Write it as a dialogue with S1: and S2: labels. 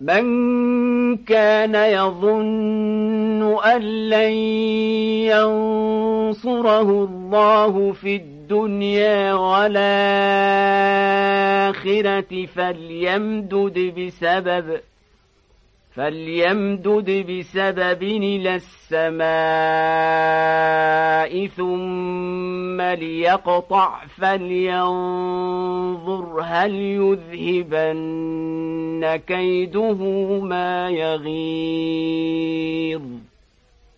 S1: من كان يظن أن لن ينصره الله في الدنيا والآخرة فليمدد بسبب فليمدد بسبب إلى السماء ثم ليقطع فلينظر هل يذهبن كيده ما يغيظ